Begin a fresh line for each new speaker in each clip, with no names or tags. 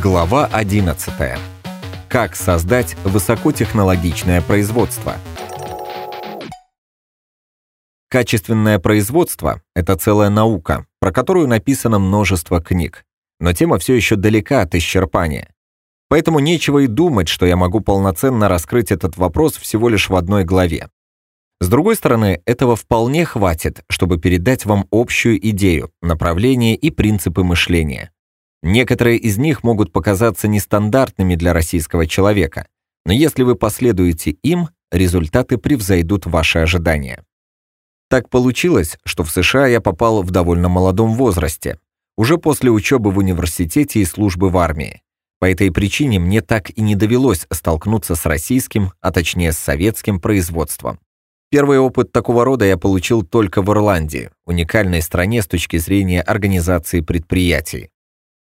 Глава 11. Как создать высокотехнологичное производство? Качественное производство – это целая наука, про которую написано множество книг. Но тема все еще далека от исчерпания. Поэтому нечего и думать, что я могу полноценно раскрыть этот вопрос всего лишь в одной главе. С другой стороны, этого вполне хватит, чтобы передать вам общую идею, направление и принципы мышления. Некоторые из них могут показаться нестандартными для российского человека, но если вы последуете им, результаты превзойдут ваши ожидания. Так получилось, что в США я попал в довольно молодом возрасте, уже после учебы в университете и службы в армии. По этой причине мне так и не довелось столкнуться с российским, а точнее с советским производством. Первый опыт такого рода я получил только в Ирландии, уникальной стране с точки зрения организации предприятий.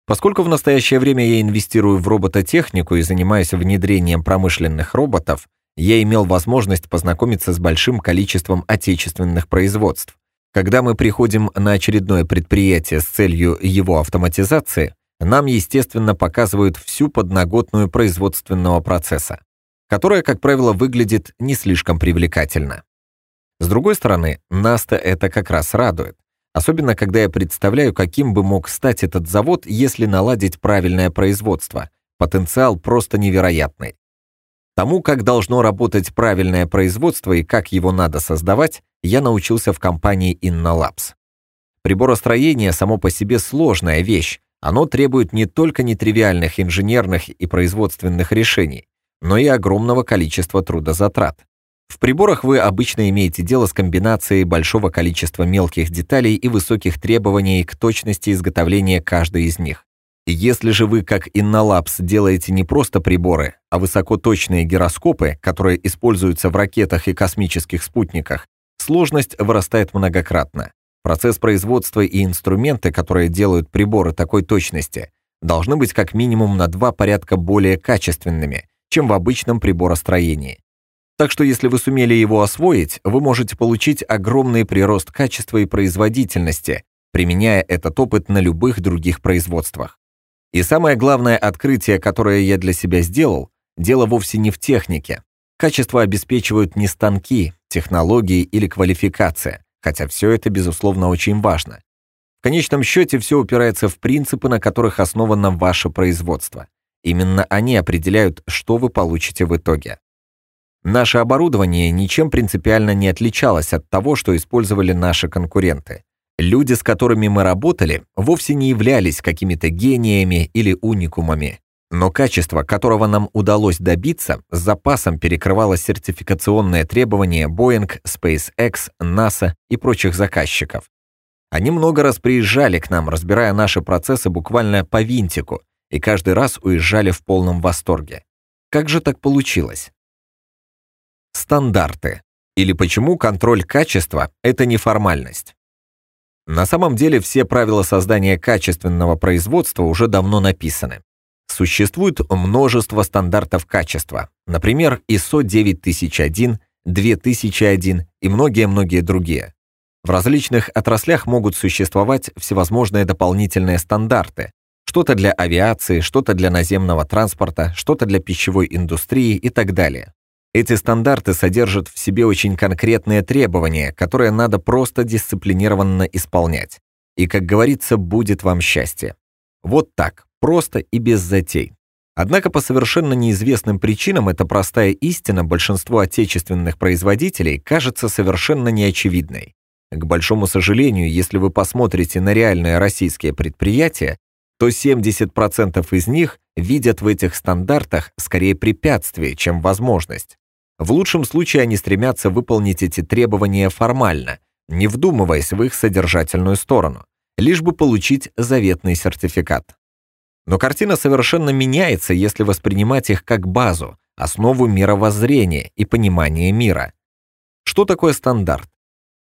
Поскольку в настоящее время я инвестирую в робототехнику и занимаюсь внедрением промышленных роботов, я имел возможность познакомиться с большим количеством отечественных производств. Когда мы приходим на очередное предприятие с целью его автоматизации, нам, естественно, показывают всю подноготную производственного процесса, которая, как правило, выглядит не слишком привлекательно. С другой стороны, нас-то это как раз радует. Особенно, когда я представляю, каким бы мог стать этот завод, если наладить правильное производство. Потенциал просто невероятный. Тому, как должно работать правильное производство и как его надо создавать, я научился в компании InnoLabs. Приборостроение само по себе сложная вещь. Оно требует не только нетривиальных инженерных и производственных решений, но и огромного количества трудозатрат. В приборах вы обычно имеете дело с комбинацией большого количества мелких деталей и высоких требований к точности изготовления каждой из них. Если же вы, как InnoLabs, делаете не просто приборы, а высокоточные гироскопы, которые используются в ракетах и космических спутниках, сложность вырастает многократно. Процесс производства и инструменты, которые делают приборы такой точности, должны быть как минимум на два порядка более качественными, чем в обычном приборостроении. Так что если вы сумели его освоить, вы можете получить огромный прирост качества и производительности, применяя этот опыт на любых других производствах. И самое главное открытие, которое я для себя сделал, дело вовсе не в технике. Качество обеспечивают не станки, технологии или квалификация, хотя все это, безусловно, очень важно. В конечном счете все упирается в принципы, на которых основано ваше производство. Именно они определяют, что вы получите в итоге. Наше оборудование ничем принципиально не отличалось от того, что использовали наши конкуренты. Люди, с которыми мы работали, вовсе не являлись какими-то гениями или уникумами. Но качество, которого нам удалось добиться, с запасом перекрывало сертификационные требования Boeing, SpaceX, NASA и прочих заказчиков. Они много раз приезжали к нам, разбирая наши процессы буквально по винтику, и каждый раз уезжали в полном восторге. Как же так получилось? Стандарты. Или почему контроль качества – это не формальность. На самом деле все правила создания качественного производства уже давно написаны. Существует множество стандартов качества, например, ISO 9001, 2001 и многие-многие другие. В различных отраслях могут существовать всевозможные дополнительные стандарты. Что-то для авиации, что-то для наземного транспорта, что-то для пищевой индустрии и так далее. Эти стандарты содержат в себе очень конкретные требования, которые надо просто дисциплинированно исполнять. И, как говорится, будет вам счастье. Вот так, просто и без затей. Однако по совершенно неизвестным причинам эта простая истина большинству отечественных производителей кажется совершенно неочевидной. К большому сожалению, если вы посмотрите на реальные российские предприятия, то 70% из них видят в этих стандартах скорее препятствие, чем возможность. В лучшем случае они стремятся выполнить эти требования формально, не вдумываясь в их содержательную сторону, лишь бы получить заветный сертификат. Но картина совершенно меняется, если воспринимать их как базу, основу мировоззрения и понимания мира. Что такое стандарт?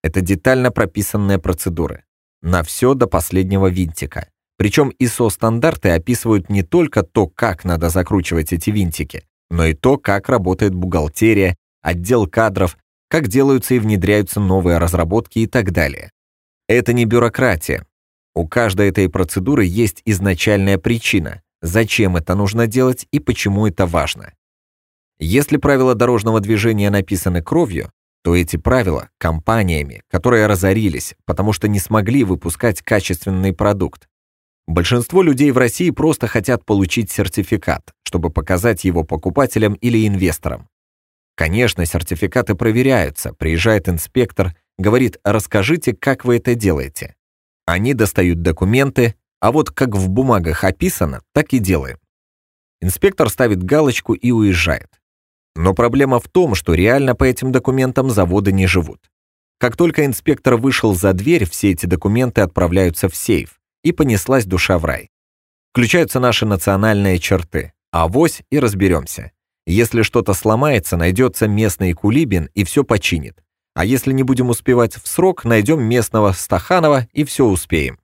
Это детально прописанные процедуры. На все до последнего винтика. Причем ISO-стандарты описывают не только то, как надо закручивать эти винтики, но и то, как работает бухгалтерия, отдел кадров, как делаются и внедряются новые разработки и так далее. Это не бюрократия. У каждой этой процедуры есть изначальная причина, зачем это нужно делать и почему это важно. Если правила дорожного движения написаны кровью, то эти правила – компаниями, которые разорились, потому что не смогли выпускать качественный продукт. Большинство людей в России просто хотят получить сертификат, чтобы показать его покупателям или инвесторам. Конечно, сертификаты проверяются, приезжает инспектор, говорит «расскажите, как вы это делаете». Они достают документы, а вот как в бумагах описано, так и делаем. Инспектор ставит галочку и уезжает. Но проблема в том, что реально по этим документам заводы не живут. Как только инспектор вышел за дверь, все эти документы отправляются в сейф, и понеслась душа в рай. Включаются наши национальные черты. Авось и разберемся. Если что-то сломается, найдется местный Кулибин и все починит. А если не будем успевать в срок, найдем местного Стаханова и все успеем.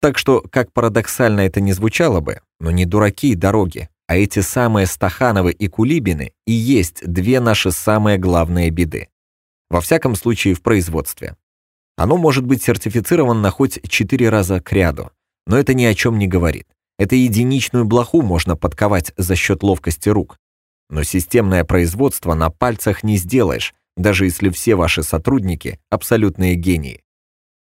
Так что, как парадоксально это не звучало бы, но не дураки и дороги, а эти самые Стахановы и Кулибины и есть две наши самые главные беды. Во всяком случае, в производстве. Оно может быть сертифицировано хоть четыре раза к ряду, но это ни о чем не говорит. Это единичную блоху можно подковать за счет ловкости рук. Но системное производство на пальцах не сделаешь, даже если все ваши сотрудники – абсолютные гении.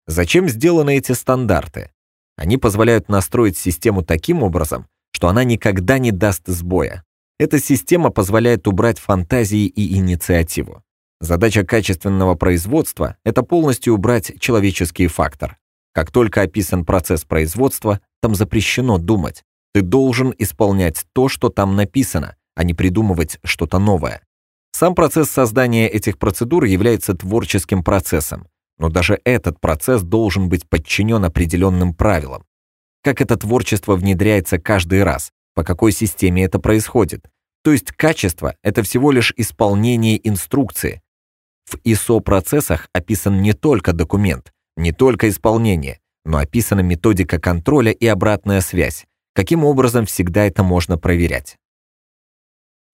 Зачем сделаны эти стандарты? Они позволяют настроить систему таким образом, что она никогда не даст сбоя. Эта система позволяет убрать фантазии и инициативу. Задача качественного производства – это полностью убрать человеческий фактор. Как только описан процесс производства, там запрещено думать. Ты должен исполнять то, что там написано, а не придумывать что-то новое. Сам процесс создания этих процедур является творческим процессом, но даже этот процесс должен быть подчинен определенным правилам. Как это творчество внедряется каждый раз, по какой системе это происходит. То есть качество – это всего лишь исполнение инструкции. В ISO-процессах описан не только документ, не только исполнение, но описана методика контроля и обратная связь, каким образом всегда это можно проверять.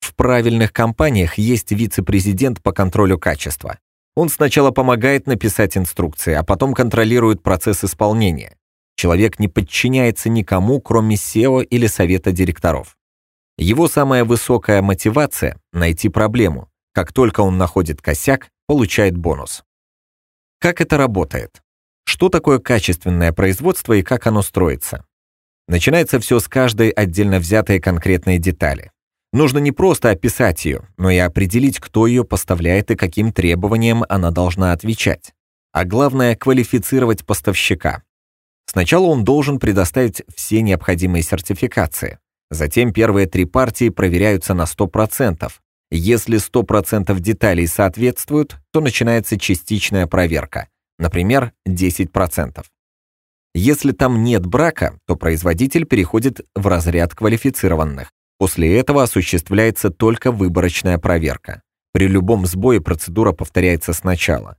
В правильных компаниях есть вице-президент по контролю качества. Он сначала помогает написать инструкции, а потом контролирует процесс исполнения. Человек не подчиняется никому, кроме SEO или совета директоров. Его самая высокая мотивация – найти проблему. Как только он находит косяк, получает бонус. Как это работает? Что такое качественное производство и как оно строится? Начинается все с каждой отдельно взятой конкретной детали. Нужно не просто описать ее, но и определить, кто ее поставляет и каким требованиям она должна отвечать. А главное, квалифицировать поставщика. Сначала он должен предоставить все необходимые сертификации. Затем первые три партии проверяются на 100%. Если 100% деталей соответствуют, то начинается частичная проверка, например, 10%. Если там нет брака, то производитель переходит в разряд квалифицированных. После этого осуществляется только выборочная проверка. При любом сбое процедура повторяется сначала.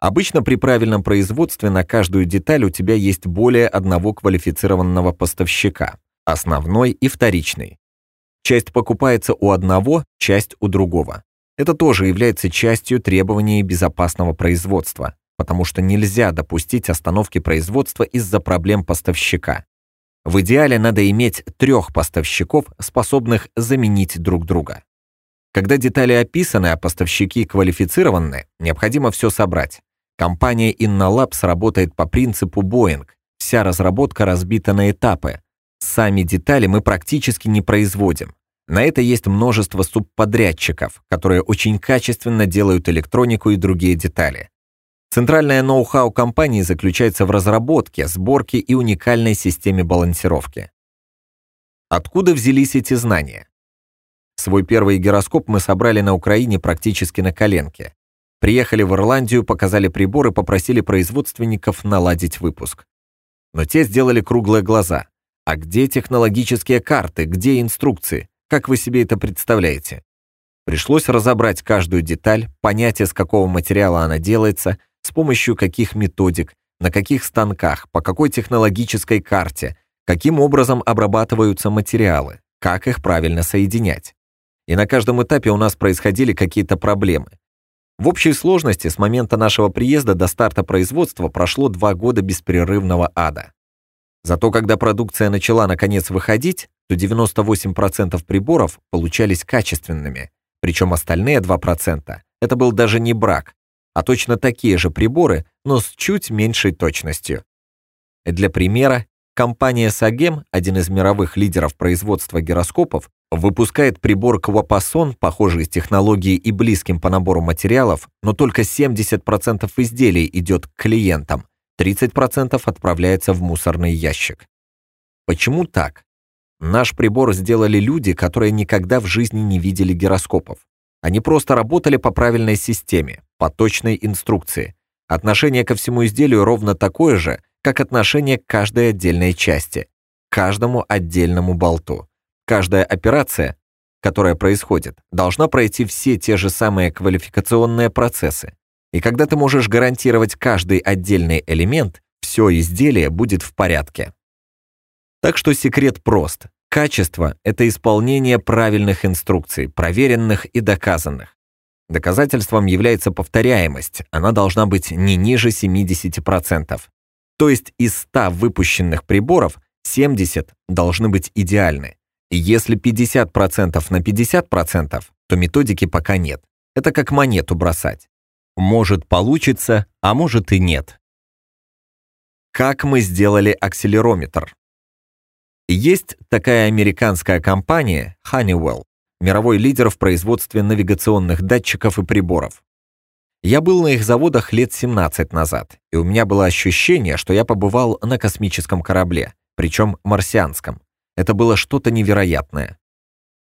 Обычно при правильном производстве на каждую деталь у тебя есть более одного квалифицированного поставщика, основной и вторичный. Часть покупается у одного, часть у другого. Это тоже является частью требований безопасного производства, потому что нельзя допустить остановки производства из-за проблем поставщика. В идеале надо иметь трех поставщиков, способных заменить друг друга. Когда детали описаны, а поставщики квалифицированы, необходимо все собрать. Компания InnoLabs работает по принципу Boeing. Вся разработка разбита на этапы. Сами детали мы практически не производим. На это есть множество субподрядчиков, которые очень качественно делают электронику и другие детали. Центральное ноу-хау компании заключается в разработке, сборке и уникальной системе балансировки. Откуда взялись эти знания? Свой первый гироскоп мы собрали на Украине практически на коленке. Приехали в Ирландию, показали прибор и попросили производственников наладить выпуск. Но те сделали круглые глаза. А где технологические карты, где инструкции? Как вы себе это представляете? Пришлось разобрать каждую деталь, понять, из какого материала она делается, с помощью каких методик, на каких станках, по какой технологической карте, каким образом обрабатываются материалы, как их правильно соединять. И на каждом этапе у нас происходили какие-то проблемы. В общей сложности с момента нашего приезда до старта производства прошло два года беспрерывного ада. Зато когда продукция начала наконец выходить, то 98% приборов получались качественными, причем остальные 2% это был даже не брак, а точно такие же приборы, но с чуть меньшей точностью. Для примера, компания Сагем, один из мировых лидеров производства гироскопов, выпускает прибор Квапасон, похожий с технологией и близким по набору материалов, но только 70% изделий идет к клиентам, 30% отправляется в мусорный ящик. Почему так? Наш прибор сделали люди, которые никогда в жизни не видели гироскопов. Они просто работали по правильной системе, по точной инструкции. Отношение ко всему изделию ровно такое же, как отношение к каждой отдельной части, каждому отдельному болту. Каждая операция, которая происходит, должна пройти все те же самые квалификационные процессы. И когда ты можешь гарантировать каждый отдельный элемент, все изделие будет в порядке. Так что секрет прост. Качество – это исполнение правильных инструкций, проверенных и доказанных. Доказательством является повторяемость, она должна быть не ниже 70%. То есть из 100 выпущенных приборов 70 должны быть идеальны. И если 50% на 50%, то методики пока нет. Это как монету бросать. Может получится, а может и нет. Как мы сделали акселерометр? Есть такая американская компания Honeywell, мировой лидер в производстве навигационных датчиков и приборов. Я был на их заводах лет 17 назад, и у меня было ощущение, что я побывал на космическом корабле, причем марсианском. Это было что-то невероятное.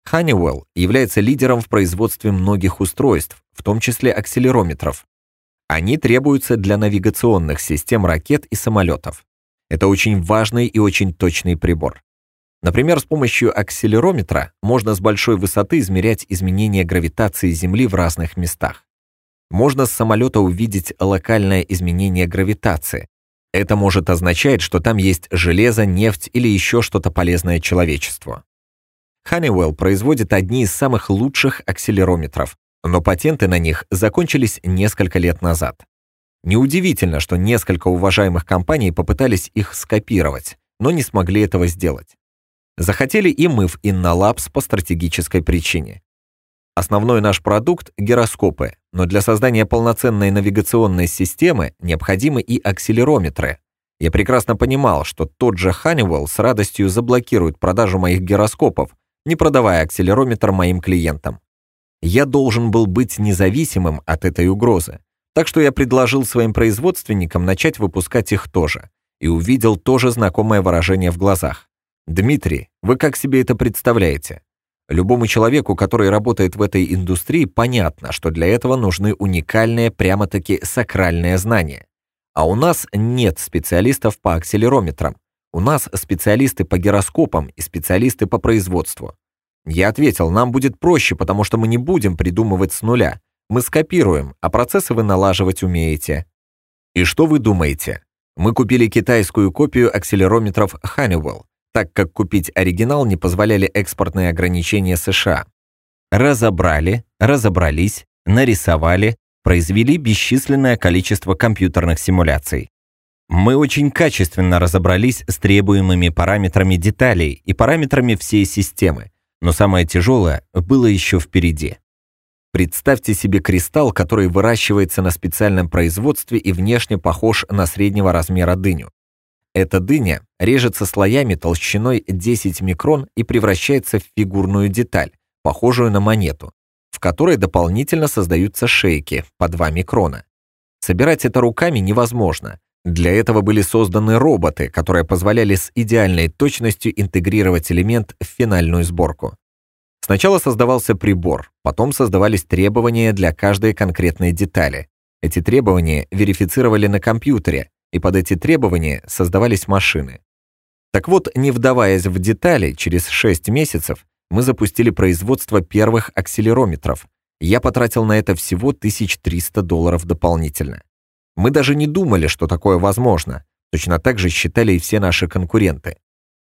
Honeywell является лидером в производстве многих устройств, в том числе акселерометров. Они требуются для навигационных систем ракет и самолетов. Это очень важный и очень точный прибор. Например, с помощью акселерометра можно с большой высоты измерять изменения гравитации Земли в разных местах. Можно с самолета увидеть локальное изменение гравитации, это может означать, что там есть железо, нефть или еще что-то полезное человечеству. Honeywell производит одни из самых лучших акселерометров, но патенты на них закончились несколько лет назад. Неудивительно, что несколько уважаемых компаний попытались их скопировать, но не смогли этого сделать. Захотели и мы в Innolabs по стратегической причине. Основной наш продукт — гироскопы, но для создания полноценной навигационной системы необходимы и акселерометры. Я прекрасно понимал, что тот же Honeywell с радостью заблокирует продажу моих гироскопов, не продавая акселерометр моим клиентам. Я должен был быть независимым от этой угрозы, так что я предложил своим производственникам начать выпускать их тоже, и увидел тоже знакомое выражение в глазах. «Дмитрий, вы как себе это представляете? Любому человеку, который работает в этой индустрии, понятно, что для этого нужны уникальные, прямо-таки сакральные знания. А у нас нет специалистов по акселерометрам. У нас специалисты по гироскопам и специалисты по производству. Я ответил, нам будет проще, потому что мы не будем придумывать с нуля. Мы скопируем, а процессы вы налаживать умеете. И что вы думаете? Мы купили китайскую копию акселерометров Honeywell так как купить оригинал не позволяли экспортные ограничения США. Разобрали, разобрались, нарисовали, произвели бесчисленное количество компьютерных симуляций. Мы очень качественно разобрались с требуемыми параметрами деталей и параметрами всей системы, но самое тяжелое было еще впереди. Представьте себе кристалл, который выращивается на специальном производстве и внешне похож на среднего размера дыню. Эта дыня режется слоями толщиной 10 микрон и превращается в фигурную деталь, похожую на монету, в которой дополнительно создаются шейки по 2 микрона. Собирать это руками невозможно. Для этого были созданы роботы, которые позволяли с идеальной точностью интегрировать элемент в финальную сборку. Сначала создавался прибор, потом создавались требования для каждой конкретной детали. Эти требования верифицировали на компьютере, и под эти требования создавались машины. Так вот, не вдаваясь в детали, через 6 месяцев мы запустили производство первых акселерометров. Я потратил на это всего 1300 долларов дополнительно. Мы даже не думали, что такое возможно. Точно так же считали и все наши конкуренты.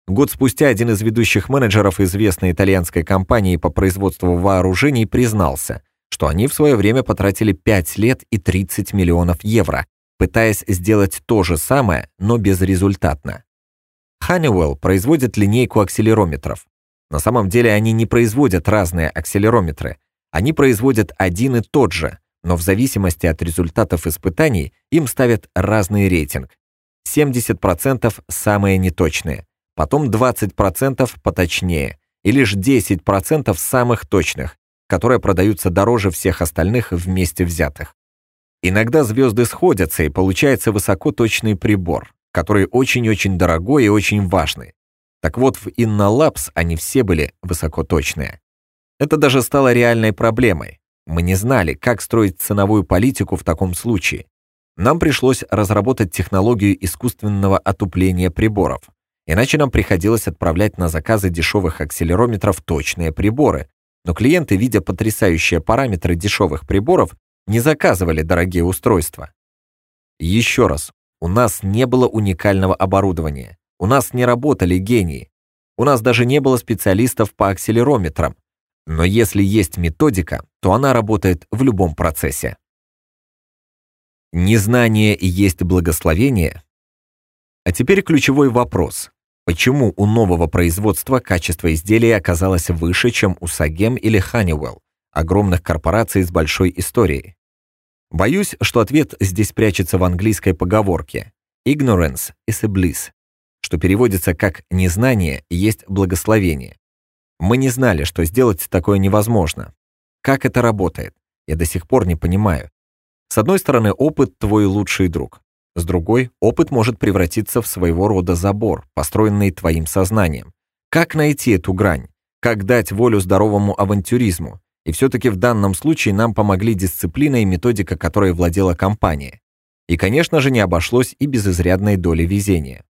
Год спустя один из ведущих менеджеров известной итальянской компании по производству вооружений признался, что они в свое время потратили 5 лет и 30 миллионов евро, пытаясь сделать то же самое, но безрезультатно. Honeywell производит линейку акселерометров. На самом деле они не производят разные акселерометры. Они производят один и тот же, но в зависимости от результатов испытаний им ставят разный рейтинг. 70% самые неточные, потом 20% поточнее и лишь 10% самых точных, которые продаются дороже всех остальных вместе взятых. Иногда звезды сходятся, и получается высокоточный прибор, который очень-очень дорогой и очень важный. Так вот, в InnoLabs они все были высокоточные. Это даже стало реальной проблемой. Мы не знали, как строить ценовую политику в таком случае. Нам пришлось разработать технологию искусственного отупления приборов. Иначе нам приходилось отправлять на заказы дешевых акселерометров точные приборы. Но клиенты, видя потрясающие параметры дешевых приборов, не заказывали дорогие устройства. Еще раз, у нас не было уникального оборудования. У нас не работали гении. У нас даже не было специалистов по акселерометрам. Но если есть методика, то она работает в любом процессе. Незнание есть благословение? А теперь ключевой вопрос. Почему у нового производства качество изделия оказалось выше, чем у Сагем или Honeywell, огромных корпораций с большой историей? Боюсь, что ответ здесь прячется в английской поговорке «ignorance is a bliss», что переводится как «незнание есть благословение». Мы не знали, что сделать такое невозможно. Как это работает? Я до сих пор не понимаю. С одной стороны, опыт – твой лучший друг. С другой, опыт может превратиться в своего рода забор, построенный твоим сознанием. Как найти эту грань? Как дать волю здоровому авантюризму? И все-таки в данном случае нам помогли дисциплина и методика, которой владела компания. И, конечно же, не обошлось и без изрядной доли везения.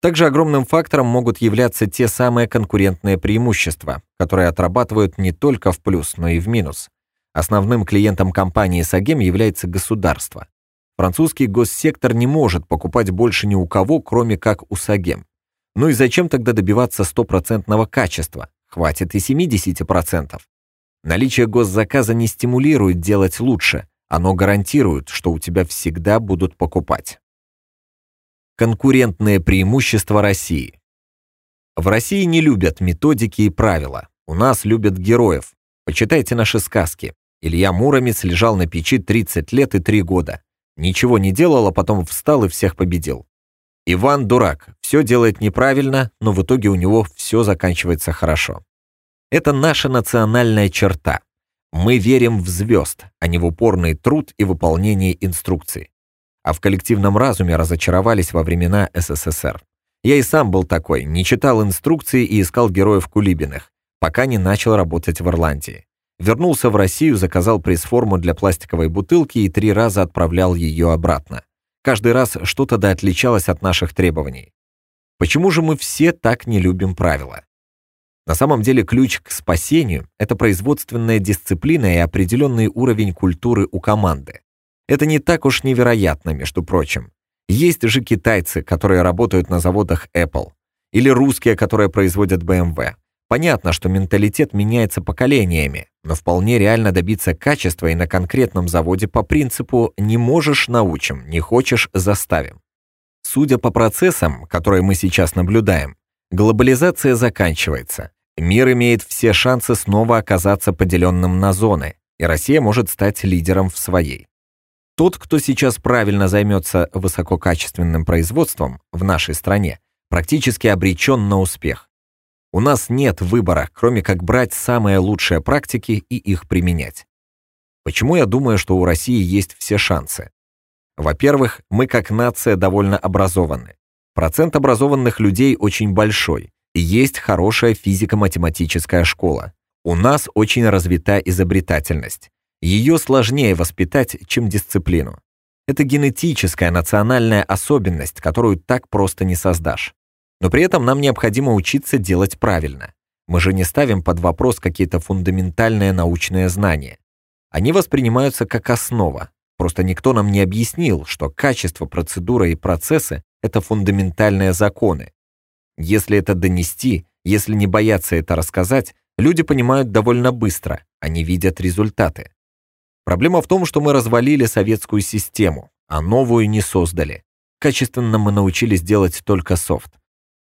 Также огромным фактором могут являться те самые конкурентные преимущества, которые отрабатывают не только в плюс, но и в минус. Основным клиентом компании Сагем является государство. Французский госсектор не может покупать больше ни у кого, кроме как у Сагем. Ну и зачем тогда добиваться стопроцентного качества? Хватит и 70%. Наличие госзаказа не стимулирует делать лучше, оно гарантирует, что у тебя всегда будут покупать. Конкурентные преимущества России. В России не любят методики и правила. У нас любят героев. Почитайте наши сказки. Илья Муромец лежал на печи 30 лет и 3 года. Ничего не делал, а потом встал и всех победил. Иван дурак, все делает неправильно, но в итоге у него все заканчивается хорошо. Это наша национальная черта. Мы верим в звезд, а не в упорный труд и выполнение инструкций. А в коллективном разуме разочаровались во времена СССР. Я и сам был такой, не читал инструкции и искал героев Кулибиных, пока не начал работать в Ирландии. Вернулся в Россию, заказал пресс-форму для пластиковой бутылки и три раза отправлял ее обратно. Каждый раз что-то да отличалось от наших требований. Почему же мы все так не любим правила? На самом деле ключ к спасению – это производственная дисциплина и определенный уровень культуры у команды. Это не так уж невероятно, между прочим. Есть же китайцы, которые работают на заводах Apple, или русские, которые производят BMW. Понятно, что менталитет меняется поколениями, но вполне реально добиться качества и на конкретном заводе по принципу «не можешь – научим, не хочешь – заставим». Судя по процессам, которые мы сейчас наблюдаем, глобализация заканчивается, Мир имеет все шансы снова оказаться поделенным на зоны, и Россия может стать лидером в своей. Тот, кто сейчас правильно займется высококачественным производством в нашей стране, практически обречен на успех. У нас нет выбора, кроме как брать самые лучшие практики и их применять. Почему я думаю, что у России есть все шансы? Во-первых, мы как нация довольно образованы. Процент образованных людей очень большой, есть хорошая физико-математическая школа. У нас очень развита изобретательность. Ее сложнее воспитать, чем дисциплину. Это генетическая национальная особенность, которую так просто не создашь. Но при этом нам необходимо учиться делать правильно. Мы же не ставим под вопрос какие-то фундаментальные научные знания. Они воспринимаются как основа. Просто никто нам не объяснил, что качество, процедура и процессы — это фундаментальные законы, если это донести, если не бояться это рассказать, люди понимают довольно быстро, они видят результаты. Проблема в том, что мы развалили советскую систему, а новую не создали. Качественно мы научились делать только софт.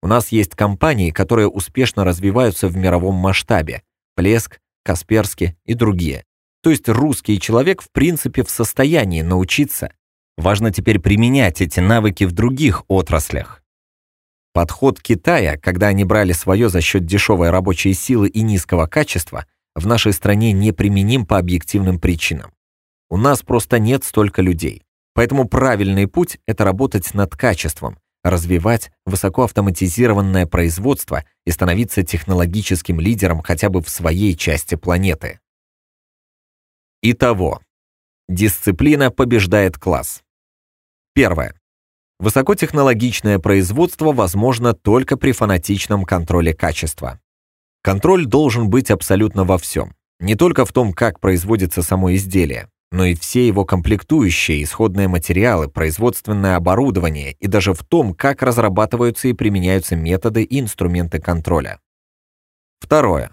У нас есть компании, которые успешно развиваются в мировом масштабе. Плеск, Касперский и другие. То есть русский человек в принципе в состоянии научиться. Важно теперь применять эти навыки в других отраслях. Подход Китая, когда они брали свое за счет дешевой рабочей силы и низкого качества, в нашей стране неприменим по объективным причинам. У нас просто нет столько людей. Поэтому правильный путь – это работать над качеством, развивать высокоавтоматизированное производство и становиться технологическим лидером хотя бы в своей части планеты. Итого. Дисциплина побеждает класс. Первое. Высокотехнологичное производство возможно только при фанатичном контроле качества. Контроль должен быть абсолютно во всем. Не только в том, как производится само изделие, но и все его комплектующие, исходные материалы, производственное оборудование и даже в том, как разрабатываются и применяются методы и инструменты контроля. Второе.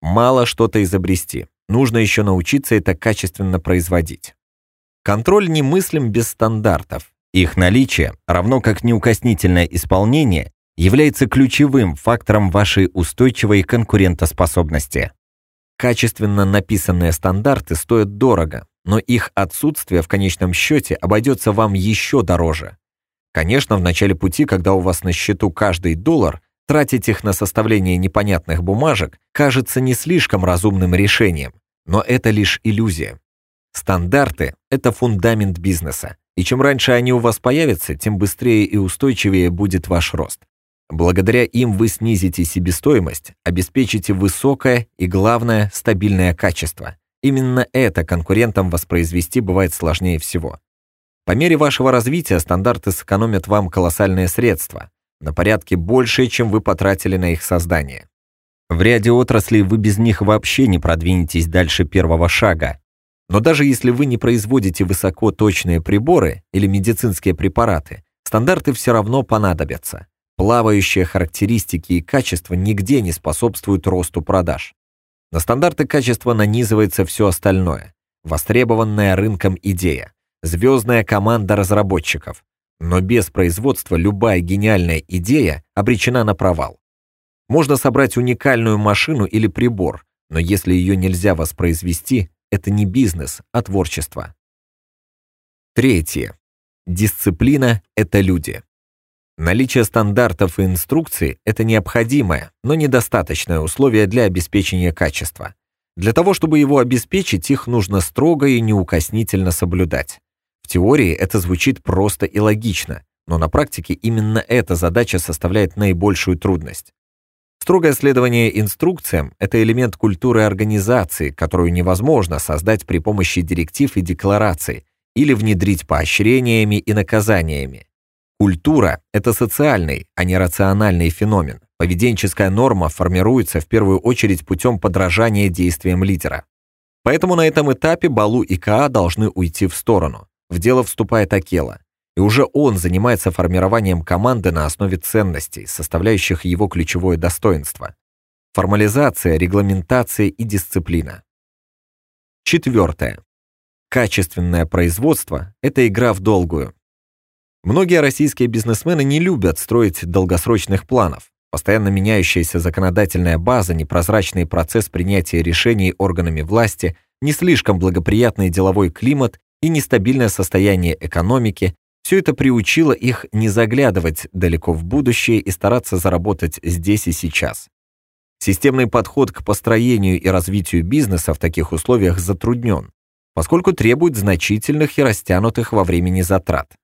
Мало что-то изобрести. Нужно еще научиться это качественно производить. Контроль немыслим без стандартов. Их наличие, равно как неукоснительное исполнение, является ключевым фактором вашей устойчивой конкурентоспособности. Качественно написанные стандарты стоят дорого, но их отсутствие в конечном счете обойдется вам еще дороже. Конечно, в начале пути, когда у вас на счету каждый доллар, тратить их на составление непонятных бумажек кажется не слишком разумным решением, но это лишь иллюзия. Стандарты – это фундамент бизнеса, и чем раньше они у вас появятся, тем быстрее и устойчивее будет ваш рост. Благодаря им вы снизите себестоимость, обеспечите высокое и, главное, стабильное качество – Именно это конкурентам воспроизвести бывает сложнее всего. По мере вашего развития стандарты сэкономят вам колоссальные средства, на порядке больше, чем вы потратили на их создание. В ряде отраслей вы без них вообще не продвинетесь дальше первого шага. Но даже если вы не производите высокоточные приборы или медицинские препараты, стандарты все равно понадобятся. Плавающие характеристики и качество нигде не способствуют росту продаж. На стандарты качества нанизывается все остальное. Востребованная рынком идея, звездная команда разработчиков. Но без производства любая гениальная идея обречена на провал. Можно собрать уникальную машину или прибор, но если ее нельзя воспроизвести, это не бизнес, а творчество. Третье. Дисциплина – это люди. Наличие стандартов и инструкций – это необходимое, но недостаточное условие для обеспечения качества. Для того, чтобы его обеспечить, их нужно строго и неукоснительно соблюдать. В теории это звучит просто и логично, но на практике именно эта задача составляет наибольшую трудность. Строгое следование инструкциям – это элемент культуры организации, которую невозможно создать при помощи директив и деклараций или внедрить поощрениями и наказаниями. Культура – это социальный, а не рациональный феномен. Поведенческая норма формируется в первую очередь путем подражания действиям лидера. Поэтому на этом этапе Балу и Каа должны уйти в сторону. В дело вступает Акела. И уже он занимается формированием команды на основе ценностей, составляющих его ключевое достоинство. Формализация, регламентация и дисциплина. Четвертое. Качественное производство – это игра в долгую. Многие российские бизнесмены не любят строить долгосрочных планов. Постоянно меняющаяся законодательная база, непрозрачный процесс принятия решений органами власти, не слишком благоприятный деловой климат и нестабильное состояние экономики – все это приучило их не заглядывать далеко в будущее и стараться заработать здесь и сейчас. Системный подход к построению и развитию бизнеса в таких условиях затруднен, поскольку требует значительных и растянутых во времени затрат.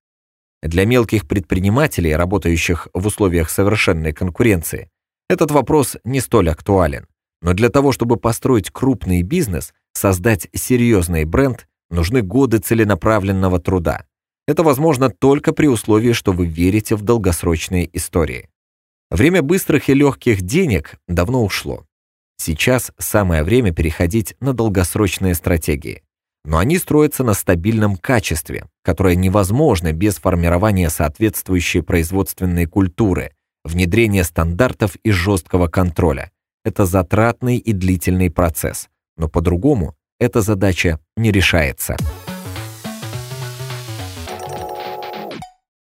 Для мелких предпринимателей, работающих в условиях совершенной конкуренции, этот вопрос не столь актуален. Но для того, чтобы построить крупный бизнес, создать серьезный бренд, нужны годы целенаправленного труда. Это возможно только при условии, что вы верите в долгосрочные истории. Время быстрых и легких денег давно ушло. Сейчас самое время переходить на долгосрочные стратегии но они строятся на стабильном качестве, которое невозможно без формирования соответствующей производственной культуры, внедрения стандартов и жесткого контроля. Это затратный и длительный процесс, но по-другому эта задача не решается.